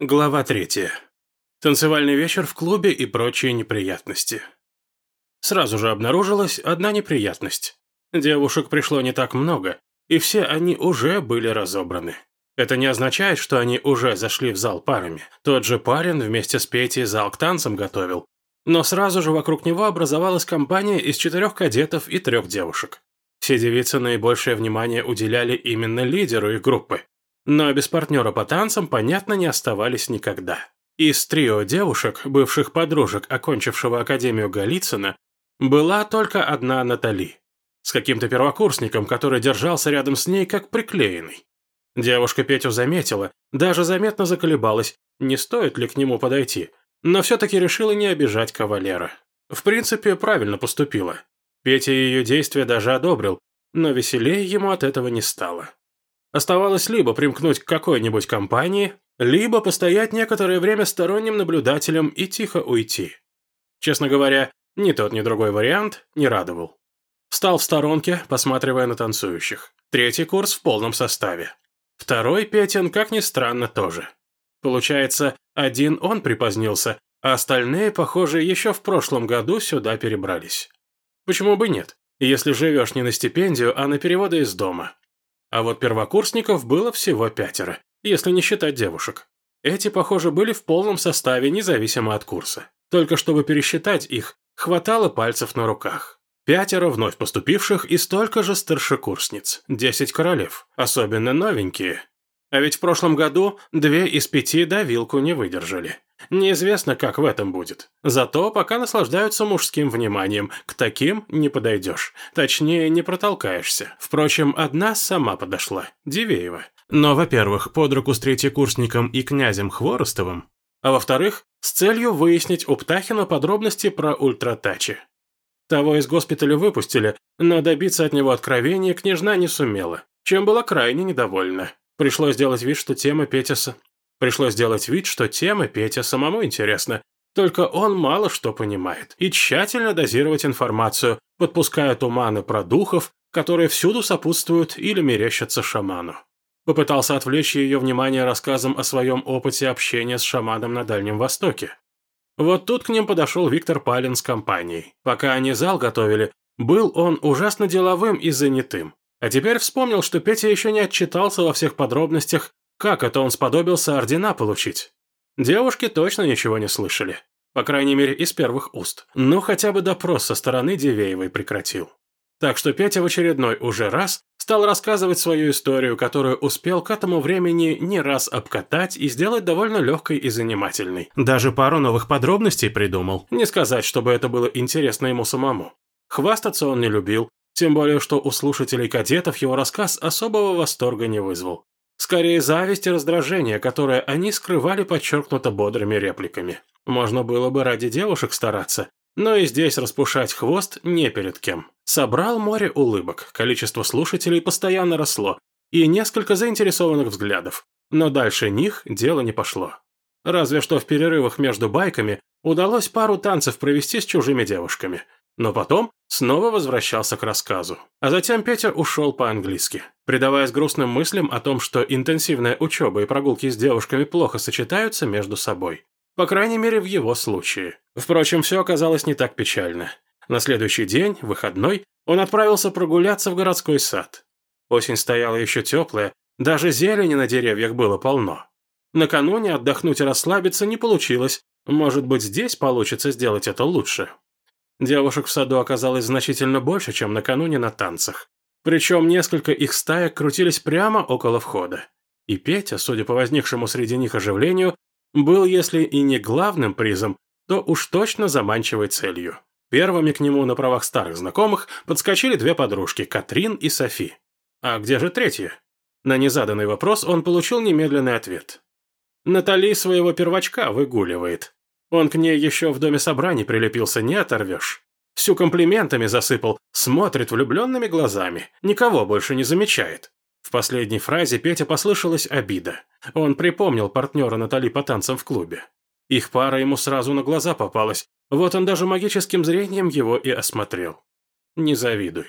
Глава третья. Танцевальный вечер в клубе и прочие неприятности. Сразу же обнаружилась одна неприятность. Девушек пришло не так много, и все они уже были разобраны. Это не означает, что они уже зашли в зал парами. Тот же парень вместе с Петей зал к танцам готовил. Но сразу же вокруг него образовалась компания из четырех кадетов и трех девушек. Все девицы наибольшее внимание уделяли именно лидеру их группы, но без партнера по танцам, понятно, не оставались никогда. Из трио девушек, бывших подружек, окончившего Академию Голицына, была только одна Натали. С каким-то первокурсником, который держался рядом с ней как приклеенный. Девушка Петю заметила, даже заметно заколебалась, не стоит ли к нему подойти, но все-таки решила не обижать кавалера. В принципе, правильно поступила. Петя ее действия даже одобрил, но веселее ему от этого не стало. Оставалось либо примкнуть к какой-нибудь компании, либо постоять некоторое время сторонним наблюдателем и тихо уйти. Честно говоря, ни тот, ни другой вариант не радовал. Встал в сторонке, посматривая на танцующих. Третий курс в полном составе. Второй Петин, как ни странно, тоже. Получается, один он припозднился, а остальные, похоже, еще в прошлом году сюда перебрались. Почему бы нет, если живешь не на стипендию, а на переводы из дома? А вот первокурсников было всего пятеро, если не считать девушек. Эти, похоже, были в полном составе, независимо от курса. Только чтобы пересчитать их, хватало пальцев на руках. Пятеро вновь поступивших и столько же старшекурсниц. Десять королев. Особенно новенькие. А ведь в прошлом году две из пяти давилку не выдержали. Неизвестно, как в этом будет. Зато пока наслаждаются мужским вниманием, к таким не подойдешь. Точнее, не протолкаешься. Впрочем, одна сама подошла, Дивеева. Но, во-первых, под руку с третьекурсником и князем Хворостовым, а во-вторых, с целью выяснить у Птахина подробности про ультратачи. Того из госпиталя выпустили, но добиться от него откровения княжна не сумела, чем была крайне недовольна. Пришлось сделать вид, что тема Петиса Пришлось сделать вид, что тема Петя самому интересна, только он мало что понимает, и тщательно дозировать информацию, подпуская туманы про духов, которые всюду сопутствуют или мерещатся шаману. Попытался отвлечь ее внимание рассказом о своем опыте общения с шаманом на Дальнем Востоке. Вот тут к ним подошел Виктор Палин с компанией. Пока они зал готовили, был он ужасно деловым и занятым. А теперь вспомнил, что Петя еще не отчитался во всех подробностях как это он сподобился ордена получить? Девушки точно ничего не слышали. По крайней мере, из первых уст. Ну, хотя бы допрос со стороны Дивеевой прекратил. Так что Петя в очередной уже раз стал рассказывать свою историю, которую успел к этому времени не раз обкатать и сделать довольно легкой и занимательной. Даже пару новых подробностей придумал. Не сказать, чтобы это было интересно ему самому. Хвастаться он не любил, тем более, что у слушателей кадетов его рассказ особого восторга не вызвал. Скорее зависть и раздражение, которое они скрывали подчеркнуто бодрыми репликами. Можно было бы ради девушек стараться, но и здесь распушать хвост не перед кем. Собрал море улыбок, количество слушателей постоянно росло, и несколько заинтересованных взглядов, но дальше них дело не пошло. Разве что в перерывах между байками удалось пару танцев провести с чужими девушками, но потом снова возвращался к рассказу. А затем Петя ушел по-английски, предаваясь грустным мыслям о том, что интенсивная учеба и прогулки с девушками плохо сочетаются между собой. По крайней мере, в его случае. Впрочем, все оказалось не так печально. На следующий день, выходной, он отправился прогуляться в городской сад. Осень стояла еще теплая, даже зелени на деревьях было полно. Накануне отдохнуть и расслабиться не получилось, может быть, здесь получится сделать это лучше. Девушек в саду оказалось значительно больше, чем накануне на танцах. Причем несколько их стаек крутились прямо около входа. И Петя, судя по возникшему среди них оживлению, был, если и не главным призом, то уж точно заманчивой целью. Первыми к нему на правах старых знакомых подскочили две подружки, Катрин и Софи. А где же третья? На незаданный вопрос он получил немедленный ответ. Натали своего первачка выгуливает. Он к ней еще в доме собраний прилепился, не оторвешь. Всю комплиментами засыпал, смотрит влюбленными глазами, никого больше не замечает. В последней фразе Петя послышалась обида. Он припомнил партнера Натали по танцам в клубе. Их пара ему сразу на глаза попалась, вот он даже магическим зрением его и осмотрел. Не завидуй.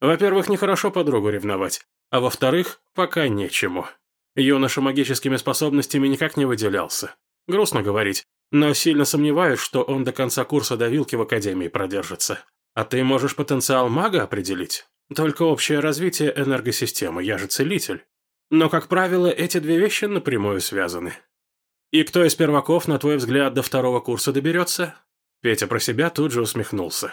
Во-первых, нехорошо подругу ревновать, а во-вторых, пока нечему. Юноша магическими способностями никак не выделялся. Грустно говорить, но сильно сомневаюсь, что он до конца курса давилки в Академии продержится. А ты можешь потенциал мага определить? Только общее развитие энергосистемы, я же целитель. Но, как правило, эти две вещи напрямую связаны. И кто из перваков, на твой взгляд, до второго курса доберется? Петя про себя тут же усмехнулся.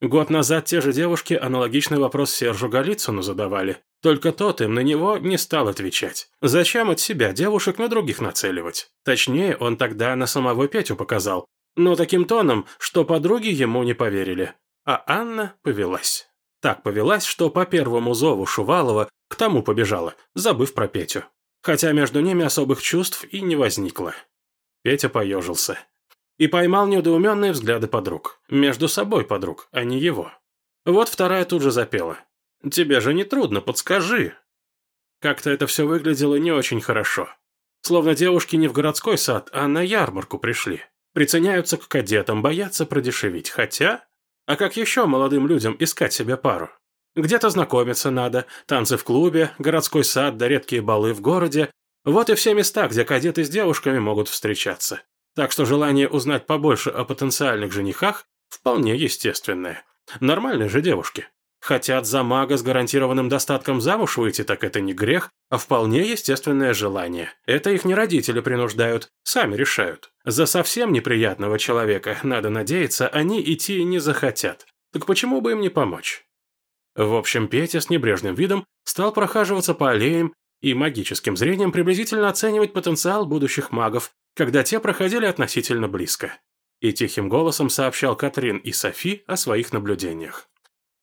Год назад те же девушки аналогичный вопрос Сержу Голицыну задавали. Только тот им на него не стал отвечать. Зачем от себя девушек на других нацеливать? Точнее, он тогда на самого Петю показал. Но таким тоном, что подруги ему не поверили. А Анна повелась. Так повелась, что по первому зову Шувалова к тому побежала, забыв про Петю. Хотя между ними особых чувств и не возникло. Петя поежился. И поймал недоуменные взгляды подруг. Между собой подруг, а не его. Вот вторая тут же запела. Тебе же не трудно, подскажи». Как-то это все выглядело не очень хорошо. Словно девушки не в городской сад, а на ярмарку пришли. Приценяются к кадетам, боятся продешевить. Хотя... А как еще молодым людям искать себе пару? Где-то знакомиться надо, танцы в клубе, городской сад да редкие балы в городе. Вот и все места, где кадеты с девушками могут встречаться. Так что желание узнать побольше о потенциальных женихах вполне естественное. Нормальные же девушки. Хотят за мага с гарантированным достатком замуж выйти, так это не грех, а вполне естественное желание. Это их не родители принуждают, сами решают. За совсем неприятного человека, надо надеяться, они идти не захотят. Так почему бы им не помочь? В общем, Петя с небрежным видом стал прохаживаться по аллеям и магическим зрением приблизительно оценивать потенциал будущих магов, когда те проходили относительно близко. И тихим голосом сообщал Катрин и Софи о своих наблюдениях.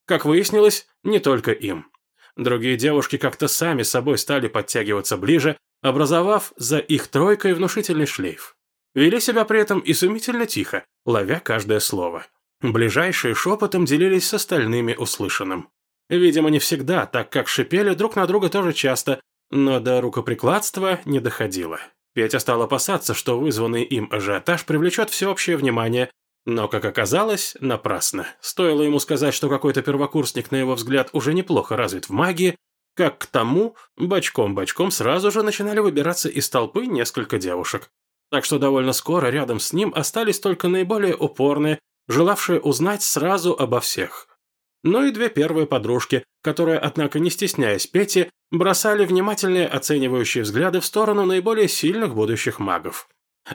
Как выяснилось, не только им. Другие девушки как-то сами собой стали подтягиваться ближе, образовав за их тройкой внушительный шлейф. Вели себя при этом изумительно тихо, ловя каждое слово. Ближайшие шепотом делились с остальными услышанным. Видимо, не всегда, так как шипели друг на друга тоже часто, но до рукоприкладства не доходило. Петя стал опасаться, что вызванный им ажиотаж привлечет всеобщее внимание но, как оказалось, напрасно. Стоило ему сказать, что какой-то первокурсник, на его взгляд, уже неплохо развит в магии, как к тому, бочком-бочком сразу же начинали выбираться из толпы несколько девушек. Так что довольно скоро рядом с ним остались только наиболее упорные, желавшие узнать сразу обо всех. Ну и две первые подружки, которые, однако, не стесняясь Пети, бросали внимательные оценивающие взгляды в сторону наиболее сильных будущих магов.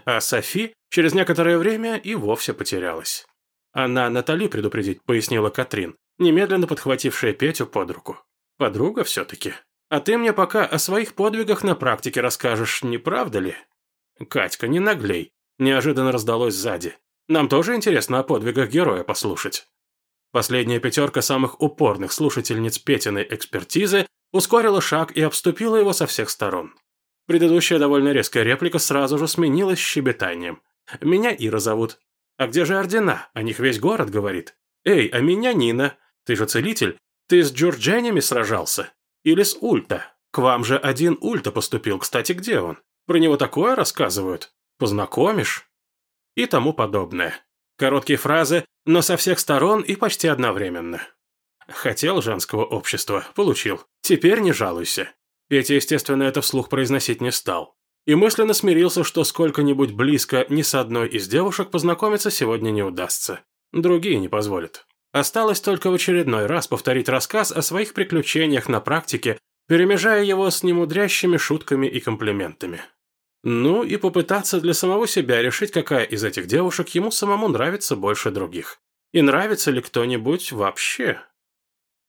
А Софи через некоторое время и вовсе потерялась. Она Натали предупредить, пояснила Катрин, немедленно подхватившая Петю под руку. Подруга все-таки. А ты мне пока о своих подвигах на практике расскажешь, не правда ли? Катька, не наглей. Неожиданно раздалось сзади. Нам тоже интересно о подвигах героя послушать. Последняя пятерка самых упорных слушательниц Петиной экспертизы ускорила шаг и обступила его со всех сторон. Предыдущая довольно резкая реплика сразу же сменилась щебетанием. «Меня Ира зовут». «А где же ордена? О них весь город говорит». «Эй, а меня Нина. Ты же целитель. Ты с Джордженями сражался? Или с Ульта? К вам же один Ульта поступил, кстати, где он? Про него такое рассказывают? Познакомишь?» И тому подобное. Короткие фразы, но со всех сторон и почти одновременно. Хотел женского общества, получил. Теперь не жалуйся. Петя, естественно, это вслух произносить не стал. И мысленно смирился, что сколько-нибудь близко ни с одной из девушек познакомиться сегодня не удастся. Другие не позволят. Осталось только в очередной раз повторить рассказ о своих приключениях на практике, перемежая его с немудрящими шутками и комплиментами. Ну и попытаться для самого себя решить, какая из этих девушек ему самому нравится больше других. И нравится ли кто-нибудь вообще.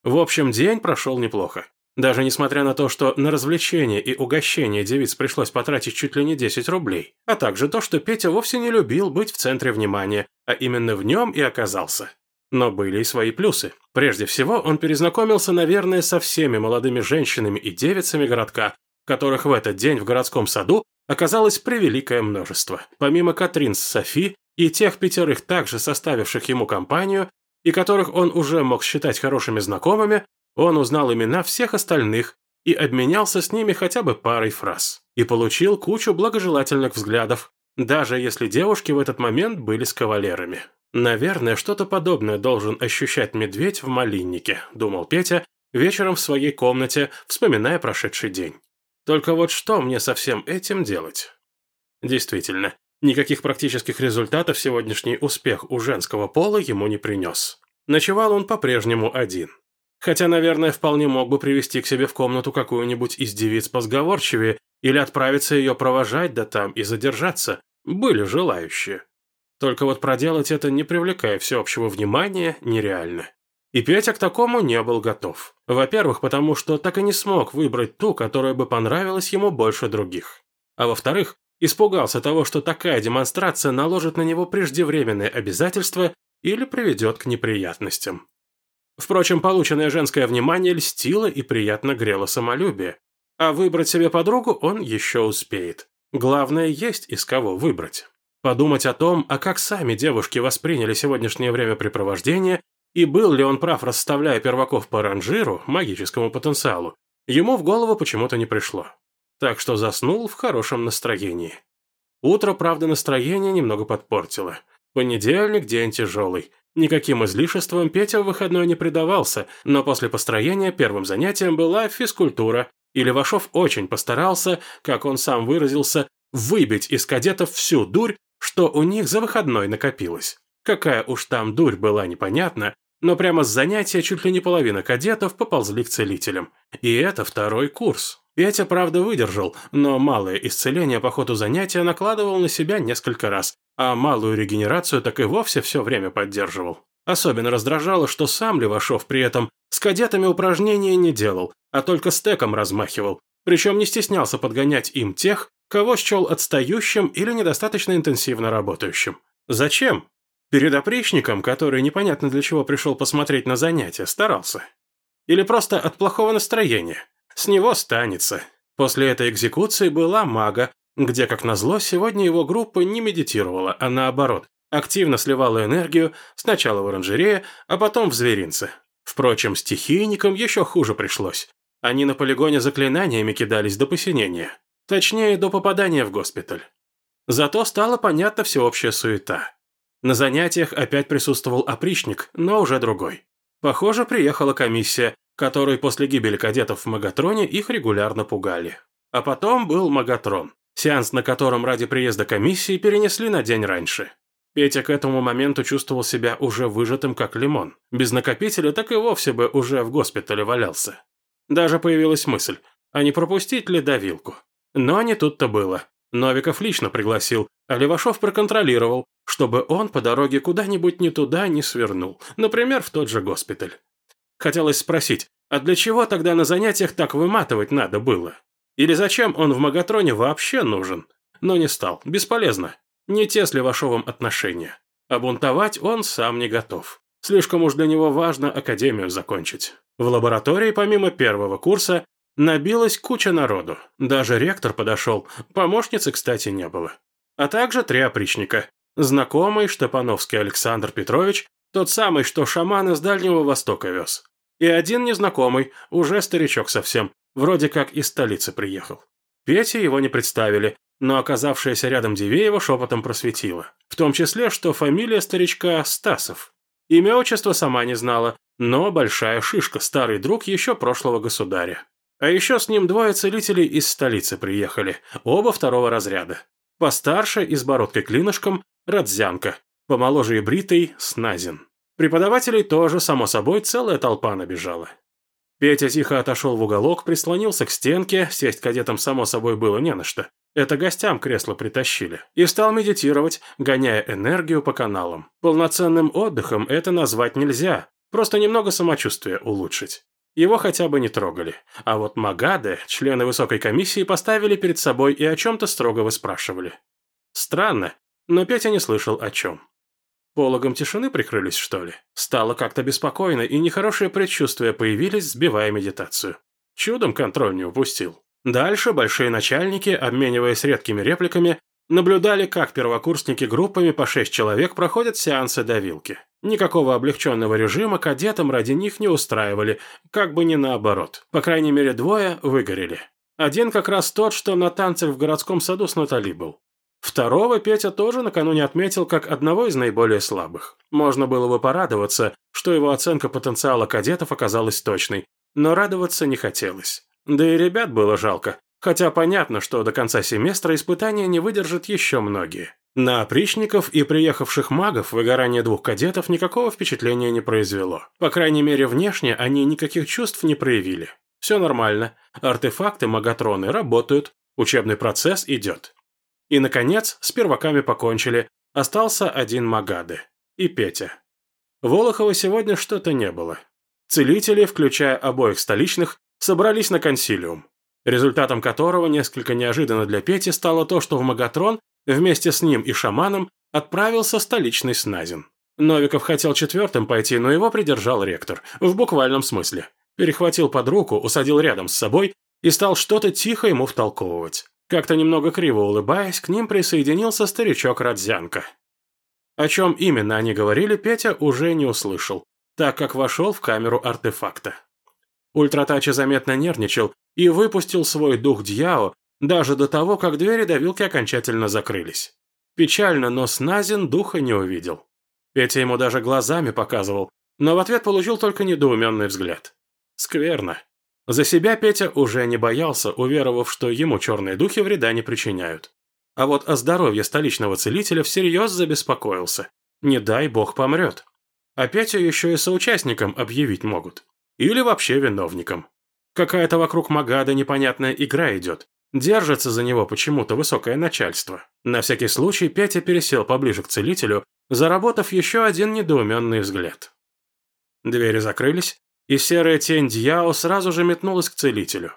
В общем, день прошел неплохо. Даже несмотря на то, что на развлечение и угощение девиц пришлось потратить чуть ли не 10 рублей, а также то, что Петя вовсе не любил быть в центре внимания, а именно в нем и оказался. Но были и свои плюсы. Прежде всего, он перезнакомился, наверное, со всеми молодыми женщинами и девицами городка, которых в этот день в городском саду оказалось превеликое множество. Помимо Катрин с Софи и тех пятерых также составивших ему компанию, и которых он уже мог считать хорошими знакомыми, он узнал имена всех остальных и обменялся с ними хотя бы парой фраз. И получил кучу благожелательных взглядов, даже если девушки в этот момент были с кавалерами. «Наверное, что-то подобное должен ощущать медведь в малиннике», – думал Петя вечером в своей комнате, вспоминая прошедший день. Только вот что мне со всем этим делать? Действительно, никаких практических результатов сегодняшний успех у женского пола ему не принес. Ночевал он по-прежнему один. Хотя, наверное, вполне мог бы привести к себе в комнату какую-нибудь из девиц позговорчивее или отправиться ее провожать, да там и задержаться. Были желающие. Только вот проделать это, не привлекая всеобщего внимания, нереально. И Петя к такому не был готов. Во-первых, потому что так и не смог выбрать ту, которая бы понравилась ему больше других. А во-вторых, испугался того, что такая демонстрация наложит на него преждевременные обязательства или приведет к неприятностям. Впрочем, полученное женское внимание льстило и приятно грело самолюбие. А выбрать себе подругу он еще успеет. Главное, есть из кого выбрать. Подумать о том, а как сами девушки восприняли сегодняшнее времяпрепровождение и был ли он прав, расставляя перваков по ранжиру, магическому потенциалу, ему в голову почему-то не пришло. Так что заснул в хорошем настроении. Утро, правда, настроение немного подпортило. Понедельник – день тяжелый. Никаким излишеством Петя в выходной не предавался, но после построения первым занятием была физкультура, и Левашов очень постарался, как он сам выразился, выбить из кадетов всю дурь, что у них за выходной накопилось. Какая уж там дурь была непонятна, но прямо с занятия чуть ли не половина кадетов поползли к целителям. И это второй курс. Петя, правда, выдержал, но малое исцеление по ходу занятия накладывал на себя несколько раз, а малую регенерацию так и вовсе все время поддерживал. Особенно раздражало, что сам Левашов при этом с кадетами упражнения не делал, а только стеком размахивал, причем не стеснялся подгонять им тех, кого счел отстающим или недостаточно интенсивно работающим. Зачем? Перед опричником, который непонятно для чего пришел посмотреть на занятия, старался. Или просто от плохого настроения. С него станется. После этой экзекуции была мага, где, как назло, сегодня его группа не медитировала, а наоборот, активно сливала энергию сначала в оранжерее, а потом в зверинце. Впрочем, стихийникам еще хуже пришлось. Они на полигоне заклинаниями кидались до посинения. Точнее, до попадания в госпиталь. Зато стала понятна всеобщая суета. На занятиях опять присутствовал опричник, но уже другой. Похоже, приехала комиссия, которой после гибели кадетов в Магатроне их регулярно пугали. А потом был Магатрон, сеанс на котором ради приезда комиссии перенесли на день раньше. Петя к этому моменту чувствовал себя уже выжатым как лимон. Без накопителя так и вовсе бы уже в госпитале валялся. Даже появилась мысль, а не пропустить ли давилку? Но не тут-то было. Новиков лично пригласил, а Левашов проконтролировал, чтобы он по дороге куда-нибудь не туда не свернул, например, в тот же госпиталь. Хотелось спросить, а для чего тогда на занятиях так выматывать надо было? Или зачем он в Магатроне вообще нужен? Но не стал, бесполезно. Не те с Левашовым отношения. А бунтовать он сам не готов. Слишком уж для него важно академию закончить. В лаборатории помимо первого курса Набилась куча народу. Даже ректор подошел, помощницы, кстати, не было. А также три опричника. Знакомый Штепановский Александр Петрович, тот самый, что шамана с Дальнего Востока вез. И один незнакомый, уже старичок совсем, вроде как из столицы приехал. Пете его не представили, но оказавшаяся рядом Дивеева шепотом просветила. В том числе, что фамилия старичка Стасов. Имя отчество сама не знала, но большая шишка, старый друг еще прошлого государя. А еще с ним двое целителей из столицы приехали, оба второго разряда. Постарше и бородкой-клинышком – Радзянка, помоложе и бритый – Сназин. Преподавателей тоже, само собой, целая толпа набежала. Петя тихо отошел в уголок, прислонился к стенке, сесть кадетам само собой было не на что. Это гостям кресло притащили. И стал медитировать, гоняя энергию по каналам. Полноценным отдыхом это назвать нельзя, просто немного самочувствия улучшить. Его хотя бы не трогали. А вот Магаде, члены высокой комиссии, поставили перед собой и о чем-то строго выспрашивали. Странно, но Петя не слышал о чем. Пологом тишины прикрылись, что ли? Стало как-то беспокойно, и нехорошие предчувствия появились, сбивая медитацию. Чудом контроль не упустил. Дальше большие начальники, обмениваясь редкими репликами, наблюдали, как первокурсники группами по шесть человек проходят сеансы давилки. Никакого облегченного режима кадетам ради них не устраивали, как бы не наоборот. По крайней мере, двое выгорели. Один как раз тот, что на танцах в городском саду с Натали был. Второго Петя тоже накануне отметил как одного из наиболее слабых. Можно было бы порадоваться, что его оценка потенциала кадетов оказалась точной, но радоваться не хотелось. Да и ребят было жалко. хотя понятно, что до конца семестра испытания не выдержат еще многие. На опричников и приехавших магов выгорание двух кадетов никакого впечатления не произвело. По крайней мере, внешне они никаких чувств не проявили. Все нормально. Артефакты, магатроны работают, учебный процесс идет. И, наконец, с перваками покончили. Остался один Магады. И Петя. Волохова сегодня что-то не было. Целители, включая обоих столичных, собрались на консилиум, результатом которого несколько неожиданно для Пети стало то, что в Магатрон Вместе с ним и шаманом отправился столичный Сназин. Новиков хотел четвертым пойти, но его придержал ректор, в буквальном смысле. Перехватил под руку, усадил рядом с собой и стал что-то тихо ему втолковывать. Как-то немного криво улыбаясь, к ним присоединился старичок Радзянка. О чем именно они говорили, Петя уже не услышал, так как вошел в камеру артефакта. Ультратачи заметно нервничал и выпустил свой дух Дьяо, даже до того, как двери давилки окончательно закрылись. Печально, но Сназин духа не увидел. Петя ему даже глазами показывал, но в ответ получил только недоуменный взгляд. Скверно. За себя Петя уже не боялся, уверовав, что ему черные духи вреда не причиняют. А вот о здоровье столичного целителя всерьез забеспокоился. Не дай бог помрет. А Петю еще и соучастником объявить могут. Или вообще виновником. Какая-то вокруг Магада непонятная игра идет. Держится за него почему-то высокое начальство. На всякий случай Петя пересел поближе к целителю, заработав еще один недоуменный взгляд. Двери закрылись, и серая тень Дьяо сразу же метнулась к целителю.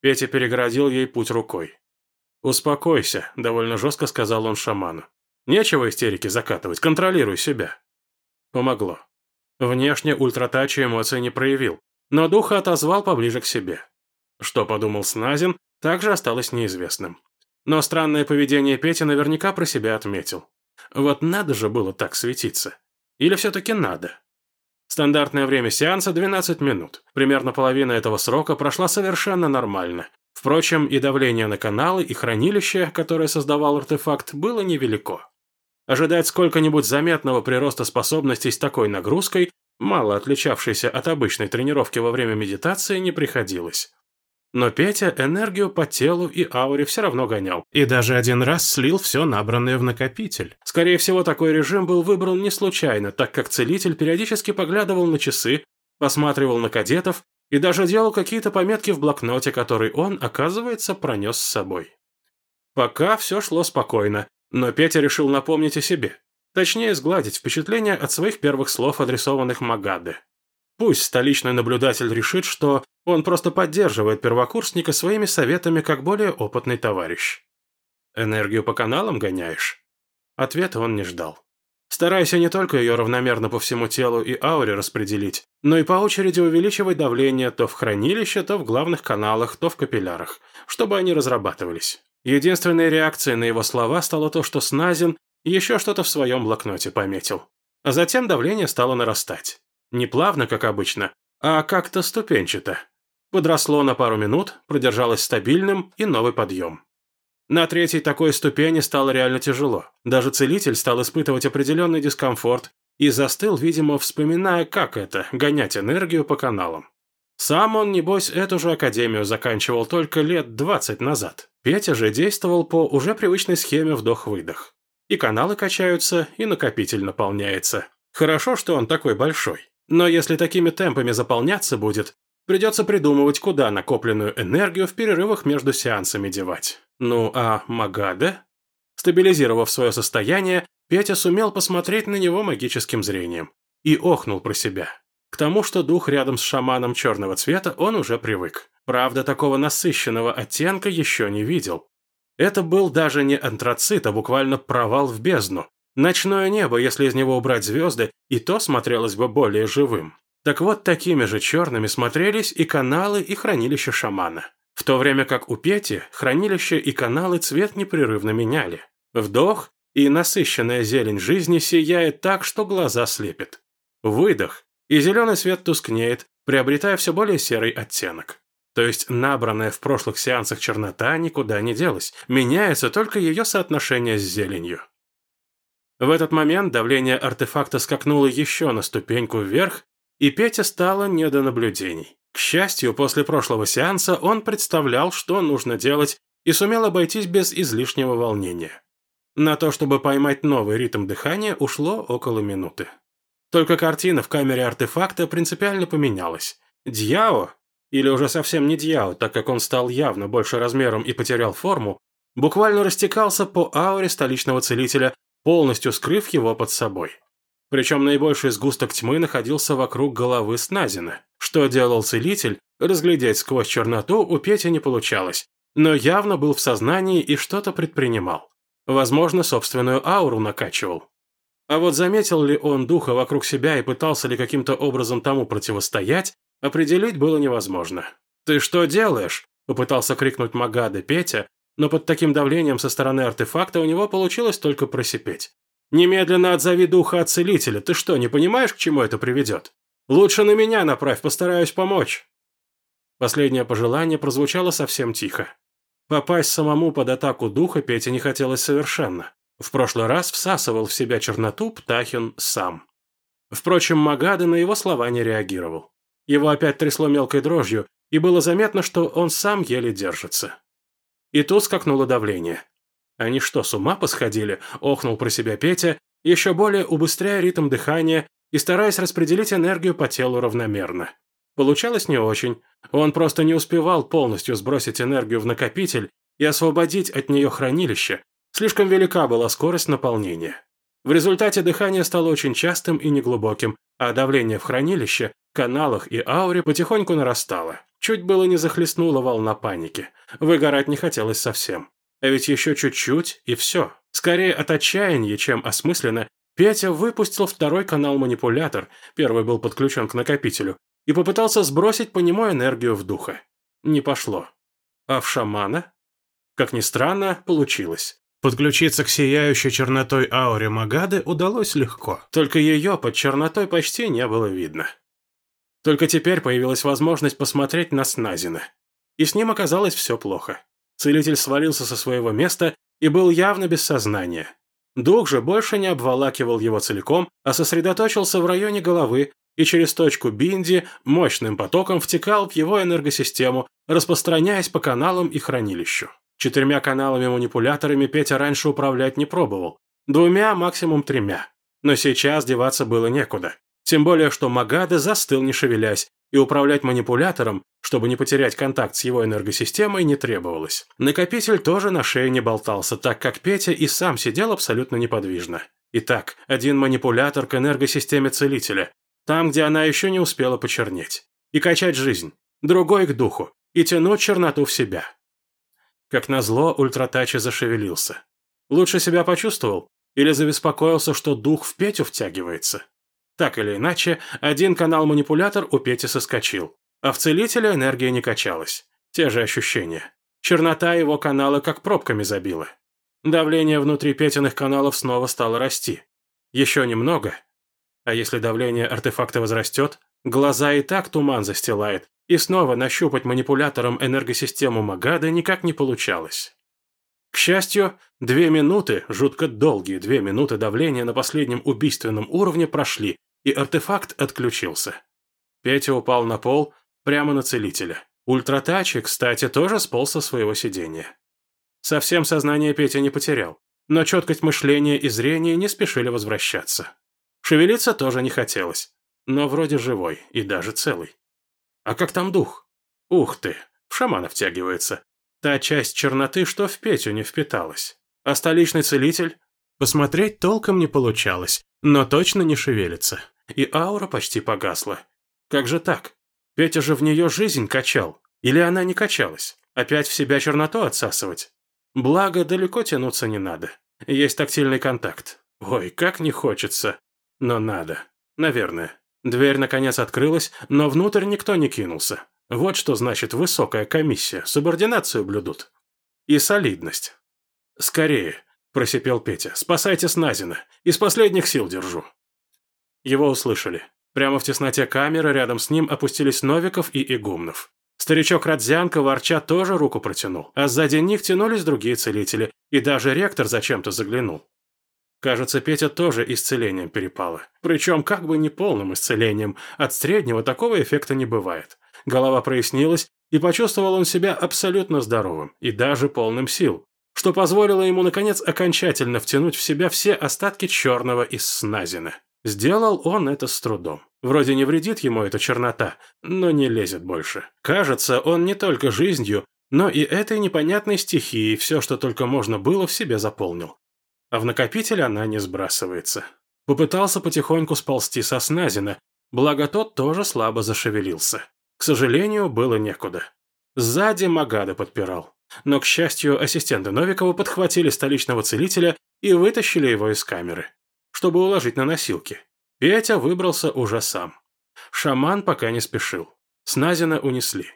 Петя перегородил ей путь рукой. «Успокойся», – довольно жестко сказал он шаману. «Нечего истерики закатывать, контролируй себя». Помогло. Внешне ультратачи эмоций не проявил, но духа отозвал поближе к себе. Что подумал Сназин, также осталось неизвестным. Но странное поведение Пети наверняка про себя отметил. Вот надо же было так светиться. Или все-таки надо? Стандартное время сеанса 12 минут. Примерно половина этого срока прошла совершенно нормально. Впрочем, и давление на каналы, и хранилище, которое создавал артефакт, было невелико. Ожидать сколько-нибудь заметного прироста способностей с такой нагрузкой, мало отличавшейся от обычной тренировки во время медитации, не приходилось. Но Петя энергию по телу и ауре все равно гонял. И даже один раз слил все набранное в накопитель. Скорее всего, такой режим был выбран не случайно, так как целитель периодически поглядывал на часы, посматривал на кадетов и даже делал какие-то пометки в блокноте, который он, оказывается, пронес с собой. Пока все шло спокойно, но Петя решил напомнить о себе. Точнее, сгладить впечатление от своих первых слов, адресованных Магаде. Пусть столичный наблюдатель решит, что он просто поддерживает первокурсника своими советами как более опытный товарищ. «Энергию по каналам гоняешь?» Ответа он не ждал. Старайся не только ее равномерно по всему телу и ауре распределить, но и по очереди увеличивать давление то в хранилище, то в главных каналах, то в капиллярах, чтобы они разрабатывались. Единственной реакцией на его слова стало то, что Сназин еще что-то в своем блокноте пометил. А затем давление стало нарастать. Не плавно, как обычно, а как-то ступенчато. Подросло на пару минут, продержалось стабильным и новый подъем. На третьей такой ступени стало реально тяжело. Даже целитель стал испытывать определенный дискомфорт и застыл, видимо, вспоминая, как это – гонять энергию по каналам. Сам он, небось, эту же академию заканчивал только лет 20 назад. Петя же действовал по уже привычной схеме вдох-выдох. И каналы качаются, и накопитель наполняется. Хорошо, что он такой большой. Но если такими темпами заполняться будет, придется придумывать, куда накопленную энергию в перерывах между сеансами девать. Ну а Магада? Стабилизировав свое состояние, Петя сумел посмотреть на него магическим зрением. И охнул про себя. К тому, что дух рядом с шаманом черного цвета он уже привык. Правда, такого насыщенного оттенка еще не видел. Это был даже не антрацит, а буквально провал в бездну, Ночное небо, если из него убрать звезды, и то смотрелось бы более живым. Так вот, такими же черными смотрелись и каналы, и хранилища шамана. В то время как у Пети хранилище и каналы цвет непрерывно меняли. Вдох, и насыщенная зелень жизни сияет так, что глаза слепит. Выдох, и зеленый свет тускнеет, приобретая все более серый оттенок. То есть набранная в прошлых сеансах чернота никуда не делась, меняется только ее соотношение с зеленью. В этот момент давление артефакта скакнуло еще на ступеньку вверх, и Петя стало не до наблюдений. К счастью, после прошлого сеанса он представлял, что нужно делать, и сумел обойтись без излишнего волнения. На то, чтобы поймать новый ритм дыхания, ушло около минуты. Только картина в камере артефакта принципиально поменялась. Дьяо, или уже совсем не Дьяо, так как он стал явно больше размером и потерял форму, буквально растекался по ауре столичного целителя, полностью скрыв его под собой. Причем наибольший сгусток тьмы находился вокруг головы Сназина. Что делал целитель, разглядеть сквозь черноту у Пети не получалось, но явно был в сознании и что-то предпринимал. Возможно, собственную ауру накачивал. А вот заметил ли он духа вокруг себя и пытался ли каким-то образом тому противостоять, определить было невозможно. «Ты что делаешь?» – попытался крикнуть Магады Петя, но под таким давлением со стороны артефакта у него получилось только просипеть. «Немедленно отзови духа от. Ты что, не понимаешь, к чему это приведет? Лучше на меня направь, постараюсь помочь». Последнее пожелание прозвучало совсем тихо. Попасть самому под атаку духа Пете не хотелось совершенно. В прошлый раз всасывал в себя черноту Птахин сам. Впрочем, Магада на его слова не реагировал. Его опять трясло мелкой дрожью, и было заметно, что он сам еле держится. И тут скакнуло давление. Они что, с ума посходили? Охнул про себя Петя, еще более убыстряя ритм дыхания и стараясь распределить энергию по телу равномерно. Получалось не очень. Он просто не успевал полностью сбросить энергию в накопитель и освободить от нее хранилище. Слишком велика была скорость наполнения. В результате дыхание стало очень частым и неглубоким, а давление в хранилище, каналах и ауре потихоньку нарастало. Чуть было не захлестнула волна паники. Выгорать не хотелось совсем. А ведь еще чуть-чуть, и все. Скорее от отчаяния, чем осмысленно, Петя выпустил второй канал-манипулятор, первый был подключен к накопителю, и попытался сбросить по нему энергию в духа. Не пошло. А в шамана? Как ни странно, получилось. Подключиться к сияющей чернотой ауре Магады удалось легко. Только ее под чернотой почти не было видно. Только теперь появилась возможность посмотреть на Сназина. И с ним оказалось все плохо. Целитель свалился со своего места и был явно без сознания. Дух же больше не обволакивал его целиком, а сосредоточился в районе головы и через точку Бинди мощным потоком втекал в его энергосистему, распространяясь по каналам и хранилищу. Четырьмя каналами-манипуляторами Петя раньше управлять не пробовал. Двумя, максимум тремя. Но сейчас деваться было некуда. Тем более, что Магада застыл не шевелясь, и управлять манипулятором, чтобы не потерять контакт с его энергосистемой, не требовалось. Накопитель тоже на шее не болтался, так как Петя и сам сидел абсолютно неподвижно. Итак, один манипулятор к энергосистеме целителя, там, где она еще не успела почернеть. И качать жизнь. Другой к духу. И тянуть черноту в себя. Как назло, ультратачи зашевелился. Лучше себя почувствовал? Или забеспокоился, что дух в Петю втягивается? Так или иначе, один канал-манипулятор у Пети соскочил, а в целителя энергия не качалась. Те же ощущения. Чернота его канала как пробками забила. Давление внутри Петиных каналов снова стало расти. Еще немного. А если давление артефакта возрастет, глаза и так туман застилает, и снова нащупать манипулятором энергосистему Магады никак не получалось. К счастью, две минуты, жутко долгие две минуты давления на последнем убийственном уровне прошли, и артефакт отключился. Петя упал на пол, прямо на целителя. Ультратачи, кстати, тоже сполз со своего сидения. Совсем сознание Петя не потерял, но четкость мышления и зрения не спешили возвращаться. Шевелиться тоже не хотелось, но вроде живой и даже целый. А как там дух? Ух ты, в шамана втягивается. Та часть черноты, что в Петю не впиталась. А столичный целитель? Посмотреть толком не получалось, но точно не шевелится. И аура почти погасла. Как же так? Петя же в нее жизнь качал. Или она не качалась? Опять в себя черноту отсасывать? Благо, далеко тянуться не надо. Есть тактильный контакт. Ой, как не хочется. Но надо. Наверное. Дверь наконец открылась, но внутрь никто не кинулся. Вот что значит высокая комиссия. Субординацию блюдут. И солидность. Скорее. – просипел Петя. «Спасайте Сназина. Из последних сил держу». Его услышали. Прямо в тесноте камеры рядом с ним опустились Новиков и Игумнов. Старичок Радзянко ворча тоже руку протянул, а сзади них тянулись другие целители, и даже ректор зачем-то заглянул. Кажется, Петя тоже исцелением перепало. Причем как бы не полным исцелением, от среднего такого эффекта не бывает. голова прояснилась, и почувствовал он себя абсолютно здоровым и даже полным сил, что позволило ему, наконец, окончательно втянуть в себя все остатки черного из сназина. Сделал он это с трудом. Вроде не вредит ему эта чернота, но не лезет больше. Кажется, он не только жизнью, но и этой непонятной стихией все, что только можно было, в себе заполнил. А в накопитель она не сбрасывается. Попытался потихоньку сползти со сназина, благо тот тоже слабо зашевелился. К сожалению, было некуда. Сзади Магада подпирал. Но, к счастью, ассистенты Новикова подхватили столичного целителя и вытащили его из камеры, чтобы уложить на носилки. Петя выбрался уже сам. Шаман пока не спешил. Сназина унесли.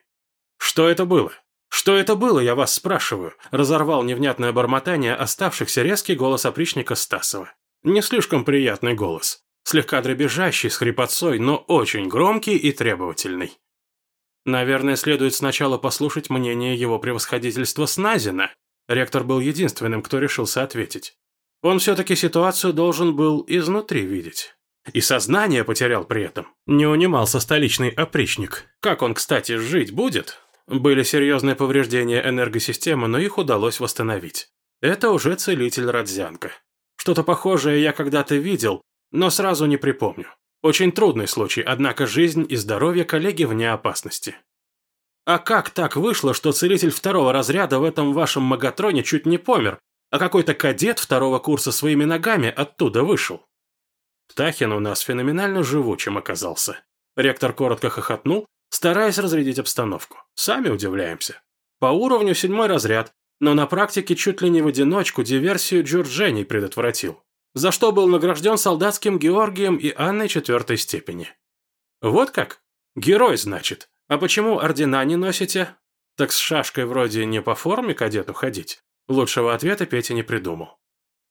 Что это было? «Что это было, я вас спрашиваю?» – разорвал невнятное бормотание оставшихся резкий голос опричника Стасова. Не слишком приятный голос. Слегка дребезжащий, с хрипотцой, но очень громкий и требовательный. Наверное, следует сначала послушать мнение его превосходительства Сназина. Ректор был единственным, кто решился ответить. Он все-таки ситуацию должен был изнутри видеть. И сознание потерял при этом. Не унимался столичный опричник. Как он, кстати, жить будет? Были серьезные повреждения энергосистемы, но их удалось восстановить. Это уже целитель Родзянко. Что-то похожее я когда-то видел, но сразу не припомню. Очень трудный случай, однако жизнь и здоровье коллеги вне опасности. А как так вышло, что целитель второго разряда в этом вашем магатроне чуть не помер, а какой-то кадет второго курса своими ногами оттуда вышел? Птахин у нас феноменально живучим оказался. Ректор коротко хохотнул, стараясь разрядить обстановку. Сами удивляемся. По уровню седьмой разряд, но на практике чуть ли не в одиночку диверсию Джурджений предотвратил, за что был награжден солдатским Георгием и Анной четвертой степени. Вот как? Герой, значит. А почему ордена не носите? Так с шашкой вроде не по форме кадету ходить. Лучшего ответа Петя не придумал.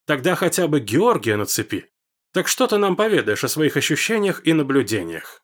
Тогда хотя бы Георгия нацепи. Так что ты нам поведаешь о своих ощущениях и наблюдениях?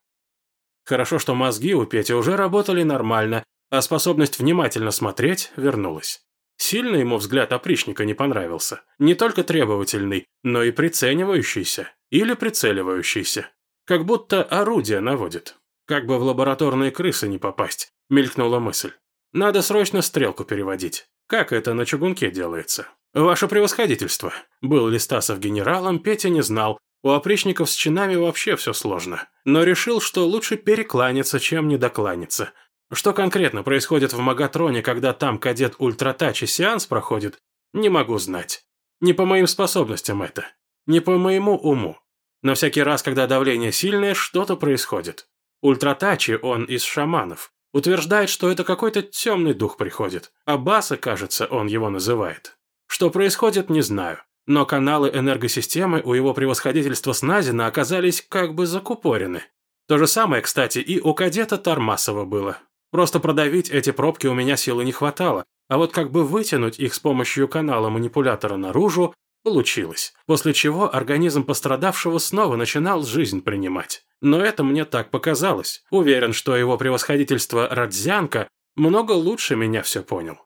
Хорошо, что мозги у Пети уже работали нормально, а способность внимательно смотреть вернулась. Сильно ему взгляд опричника не понравился. Не только требовательный, но и приценивающийся. Или прицеливающийся. Как будто орудие наводит. Как бы в лабораторные крысы не попасть, мелькнула мысль. Надо срочно стрелку переводить. Как это на чугунке делается? Ваше превосходительство. Был ли Стасов генералом, Петя не знал, у опричников с чинами вообще все сложно. Но решил, что лучше перекланяться, чем не докланяться. Что конкретно происходит в Магатроне, когда там кадет ультратачи сеанс проходит, не могу знать. Не по моим способностям это. Не по моему уму. Но всякий раз, когда давление сильное, что-то происходит. Ультратачи, он из шаманов, утверждает, что это какой-то темный дух приходит. А Баса, кажется, он его называет. Что происходит, не знаю но каналы энергосистемы у его превосходительства Сназина оказались как бы закупорены. То же самое, кстати, и у кадета Тармасова было. Просто продавить эти пробки у меня силы не хватало, а вот как бы вытянуть их с помощью канала манипулятора наружу получилось, после чего организм пострадавшего снова начинал жизнь принимать. Но это мне так показалось. Уверен, что его превосходительство Радзянка много лучше меня все понял.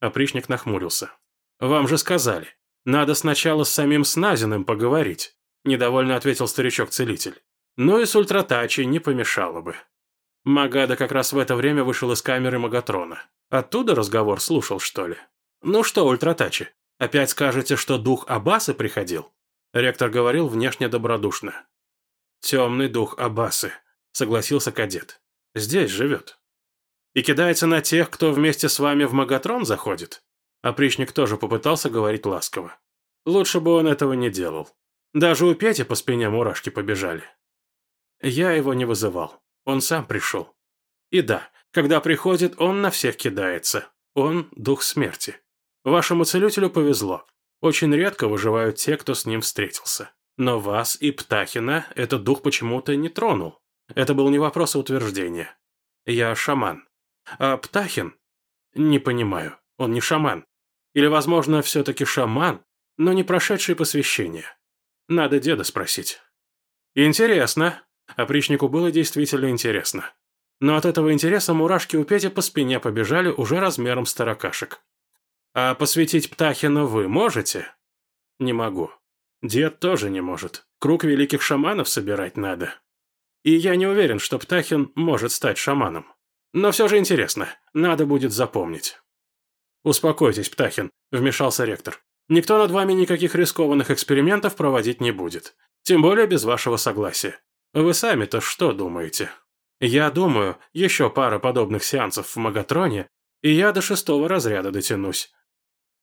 Опричник нахмурился. «Вам же сказали, «Надо сначала с самим Сназиным поговорить», – недовольно ответил старичок-целитель. «Ну и с ультратачей не помешало бы». Магада как раз в это время вышел из камеры Магатрона. Оттуда разговор слушал, что ли? «Ну что, ультратачи, опять скажете, что дух Абасы приходил?» Ректор говорил внешне добродушно. «Темный дух Абасы», – согласился кадет. «Здесь живет». «И кидается на тех, кто вместе с вами в Магатрон заходит?» Опричник тоже попытался говорить ласково. Лучше бы он этого не делал. Даже у Пети по спине мурашки побежали. Я его не вызывал. Он сам пришел. И да, когда приходит, он на всех кидается. Он – дух смерти. Вашему целителю повезло. Очень редко выживают те, кто с ним встретился. Но вас и Птахина этот дух почему-то не тронул. Это был не вопрос, а утверждение. Я шаман. А Птахин? Не понимаю. Он не шаман. Или, возможно, все-таки шаман, но не прошедший посвящение. Надо деда спросить. Интересно. Опричнику было действительно интересно. Но от этого интереса мурашки у Пети по спине побежали уже размером с таракашек. «А посвятить Птахина вы можете?» «Не могу. Дед тоже не может. Круг великих шаманов собирать надо. И я не уверен, что Птахин может стать шаманом. Но все же интересно, надо будет запомнить. «Успокойтесь, Птахин», – вмешался ректор. «Никто над вами никаких рискованных экспериментов проводить не будет. Тем более без вашего согласия. Вы сами-то что думаете?» «Я думаю, еще пара подобных сеансов в Магатроне, и я до шестого разряда дотянусь.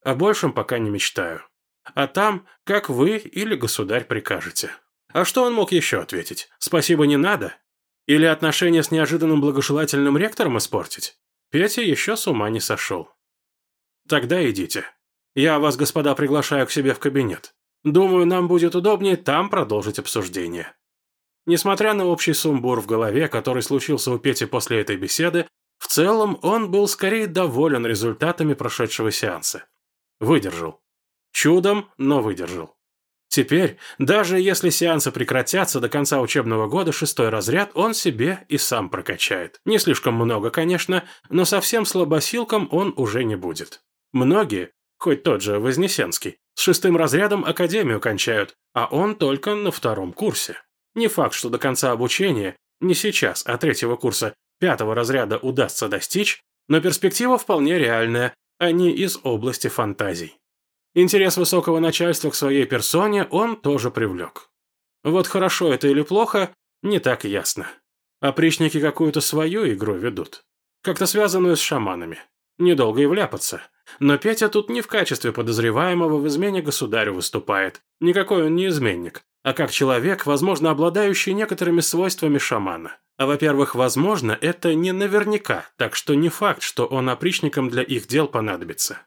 О большем пока не мечтаю. А там, как вы или государь прикажете». А что он мог еще ответить? Спасибо не надо? Или отношения с неожиданным благожелательным ректором испортить? Петя еще с ума не сошел. Тогда идите. Я вас, господа, приглашаю к себе в кабинет. Думаю, нам будет удобнее там продолжить обсуждение. Несмотря на общий сумбур в голове, который случился у Пети после этой беседы, в целом он был скорее доволен результатами прошедшего сеанса. Выдержал. Чудом, но выдержал. Теперь, даже если сеансы прекратятся до конца учебного года, шестой разряд он себе и сам прокачает. Не слишком много, конечно, но совсем слабосилком он уже не будет. Многие, хоть тот же Вознесенский, с шестым разрядом академию кончают, а он только на втором курсе. Не факт, что до конца обучения, не сейчас, а третьего курса, пятого разряда удастся достичь, но перспектива вполне реальная, а не из области фантазий. Интерес высокого начальства к своей персоне он тоже привлек. Вот хорошо это или плохо, не так ясно. Опричники какую-то свою игру ведут. Как-то связанную с шаманами. Недолго и вляпаться. Но Петя тут не в качестве подозреваемого в измене государю выступает. Никакой он не изменник. А как человек, возможно, обладающий некоторыми свойствами шамана. А во-первых, возможно, это не наверняка, так что не факт, что он опричникам для их дел понадобится.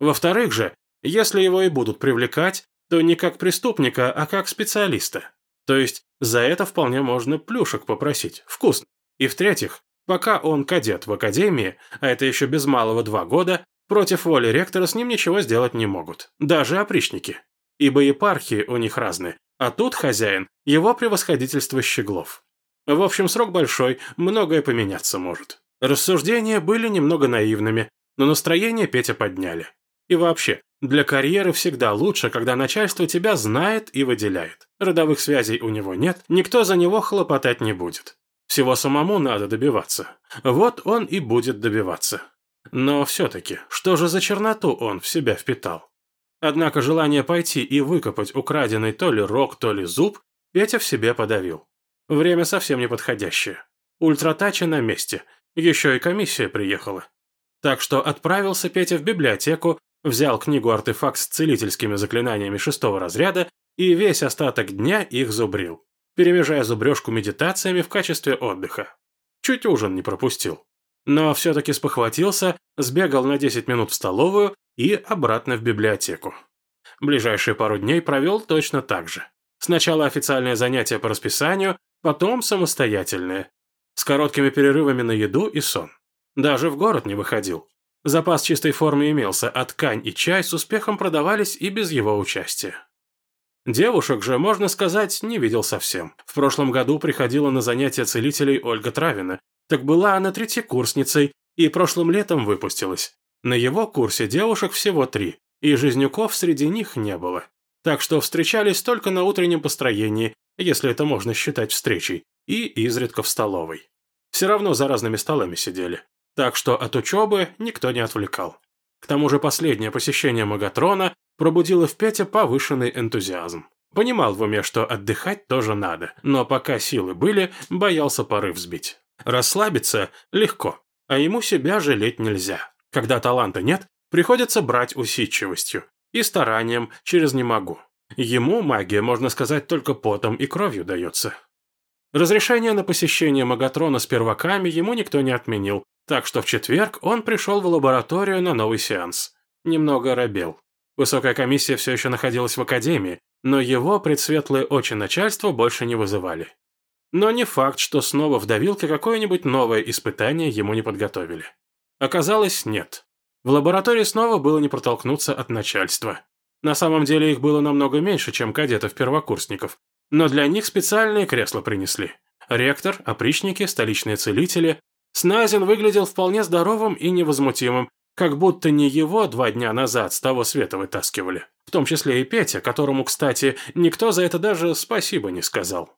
Во-вторых же, если его и будут привлекать, то не как преступника, а как специалиста. То есть за это вполне можно плюшек попросить. Вкусно. И в-третьих, пока он кадет в академии, а это еще без малого два года, против воли ректора с ним ничего сделать не могут. Даже опричники. Ибо епархии у них разные. А тут хозяин, его превосходительство Щеглов. В общем, срок большой, многое поменяться может. Рассуждения были немного наивными, но настроение Петя подняли. И вообще, для карьеры всегда лучше, когда начальство тебя знает и выделяет. Родовых связей у него нет, никто за него хлопотать не будет. Всего самому надо добиваться. Вот он и будет добиваться. Но все-таки, что же за черноту он в себя впитал? Однако желание пойти и выкопать украденный то ли рог, то ли зуб Петя в себе подавил. Время совсем неподходящее. Ультратача на месте. Еще и комиссия приехала. Так что отправился Петя в библиотеку, взял книгу-артефакт с целительскими заклинаниями шестого разряда и весь остаток дня их зубрил, перемежая зубрежку медитациями в качестве отдыха. Чуть ужин не пропустил. Но все-таки спохватился, сбегал на 10 минут в столовую и обратно в библиотеку. Ближайшие пару дней провел точно так же. Сначала официальные занятия по расписанию, потом самостоятельные, с короткими перерывами на еду и сон. Даже в город не выходил. Запас чистой формы имелся, а ткань и чай с успехом продавались и без его участия. Девушек же, можно сказать, не видел совсем. В прошлом году приходила на занятия целителей Ольга Травина. Так была она третьекурсницей и прошлым летом выпустилась. На его курсе девушек всего три, и жизнюков среди них не было. Так что встречались только на утреннем построении, если это можно считать встречей, и изредка в столовой. Все равно за разными столами сидели. Так что от учебы никто не отвлекал. К тому же последнее посещение Магатрона пробудило в Пете повышенный энтузиазм. Понимал в уме, что отдыхать тоже надо, но пока силы были, боялся порыв сбить. Расслабиться легко, а ему себя жалеть нельзя. Когда таланта нет, приходится брать усидчивостью и старанием через «не могу». Ему магия, можно сказать, только потом и кровью дается. Разрешение на посещение Магатрона с перваками ему никто не отменил, так что в четверг он пришел в лабораторию на новый сеанс. Немного робел. Высокая комиссия все еще находилась в академии, но его предсветлые очи начальства больше не вызывали. Но не факт, что снова в давилке какое-нибудь новое испытание ему не подготовили. Оказалось, нет. В лаборатории снова было не протолкнуться от начальства. На самом деле их было намного меньше, чем кадетов-первокурсников, но для них специальные кресла принесли. Ректор, опричники, столичные целители, Сназин выглядел вполне здоровым и невозмутимым, как будто не его два дня назад с того света вытаскивали. В том числе и Петя, которому, кстати, никто за это даже спасибо не сказал.